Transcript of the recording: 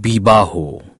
Biba ہو